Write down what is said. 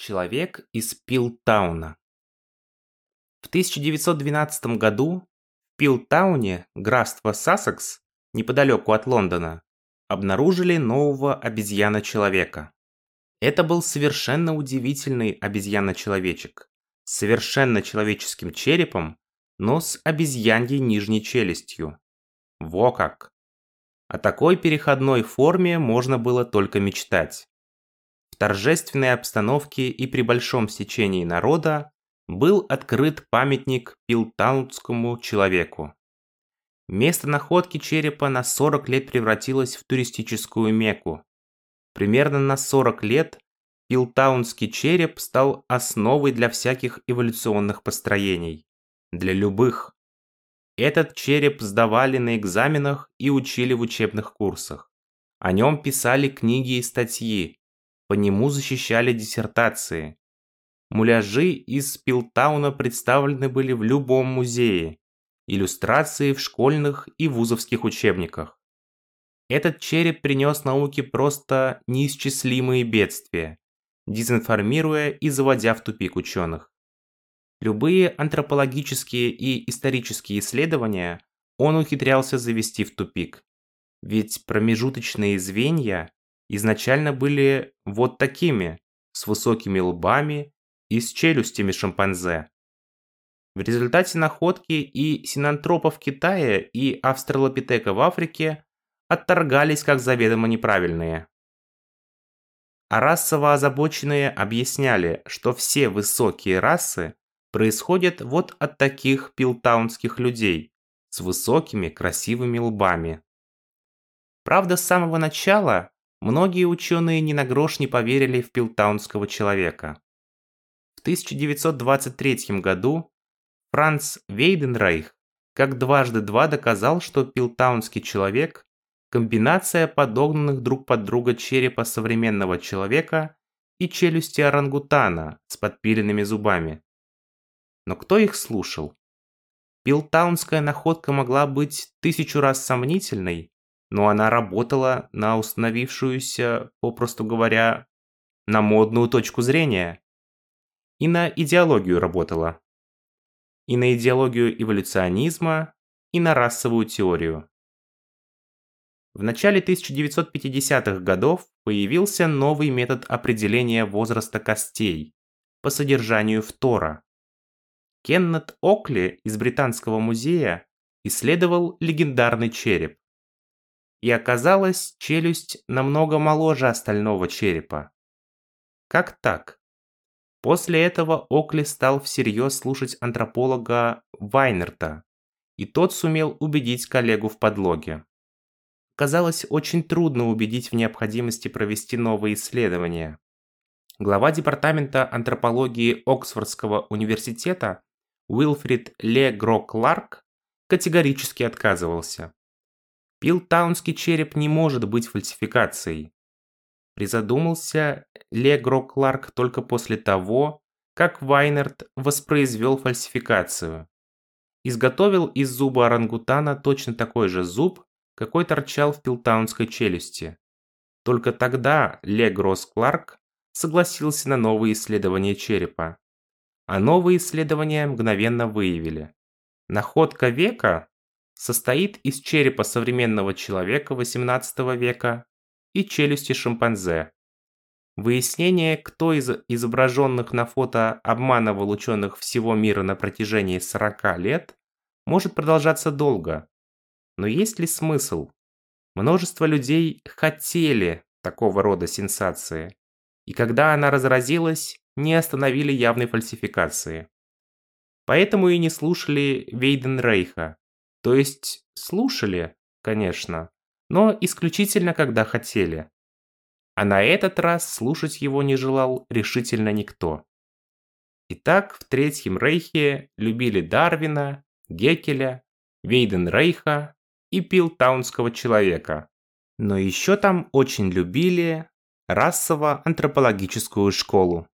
Человек из Пилтауна. В 1912 году в Пилтауне, графство Сассекс, неподалеку от Лондона, обнаружили нового обезьяна-человека. Это был совершенно удивительный обезьяна-человечек, с совершенно человеческим черепом, но с обезьяньей нижней челюстью. Во как! О такой переходной форме можно было только мечтать торжественной обстановке и при большом стечении народа был открыт памятник пилтаунскому человеку. Место находки черепа на 40 лет превратилось в туристическую мекку. Примерно на 40 лет пилтаунский череп стал основой для всяких эволюционных построений. Для любых. Этот череп сдавали на экзаменах и учили в учебных курсах. О нем писали книги и статьи, по нему защищали диссертации. Муляжи из Пилтауна представлены были в любом музее. Иллюстрации в школьных и вузовских учебниках. Этот череп принес науке просто неисчислимые бедствия, дезинформируя и заводя в тупик ученых. Любые антропологические и исторические исследования он ухитрялся завести в тупик. Ведь промежуточные звенья изначально были вот такими, с высокими лбами и с челюстями шимпанзе. В результате находки и синантропов в Китае, и австралопитека в Африке отторгались как заведомо неправильные. А расово озабоченные объясняли, что все высокие расы происходят вот от таких пилтаунских людей с высокими красивыми лбами. Правда, с самого начала Многие ученые ни на грош не поверили в пилтаунского человека. В 1923 году Франц Вейденрейх как дважды два доказал, что пилтаунский человек – комбинация подогнанных друг под друга черепа современного человека и челюсти орангутана с подпиленными зубами. Но кто их слушал? Пилтаунская находка могла быть тысячу раз сомнительной, но она работала на установившуюся, попросту говоря, на модную точку зрения. И на идеологию работала. И на идеологию эволюционизма, и на расовую теорию. В начале 1950-х годов появился новый метод определения возраста костей по содержанию фтора. Кеннет Окли из Британского музея исследовал легендарный череп и оказалась челюсть намного моложе остального черепа. Как так? После этого Окли стал всерьез слушать антрополога Вайнерта, и тот сумел убедить коллегу в подлоге. Казалось очень трудно убедить в необходимости провести новые исследования. Глава департамента антропологии Оксфордского университета Уилфрид Ле Гро Кларк категорически отказывался. Пилтаунский череп не может быть фальсификацией. Призадумался Легро Кларк только после того, как Вайнерт воспроизвел фальсификацию. Изготовил из зуба орангутана точно такой же зуб, какой торчал в пилтаунской челюсти. Только тогда Легрос Кларк согласился на новые исследования черепа. А новые исследования мгновенно выявили. Находка века состоит из черепа современного человека XVIII века и челюсти шимпанзе. Выяснение, кто из изображенных на фото обманывал ученых всего мира на протяжении 40 лет, может продолжаться долго. Но есть ли смысл? Множество людей хотели такого рода сенсации, и когда она разразилась, не остановили явной фальсификации. Поэтому и не слушали Вейденрейха, то есть слушали, конечно, но исключительно когда хотели. А на этот раз слушать его не желал решительно никто. Итак, в Третьем Рейхе любили Дарвина, Гекеля, Вейденрейха и Пилтаунского человека. Но еще там очень любили расово-антропологическую школу.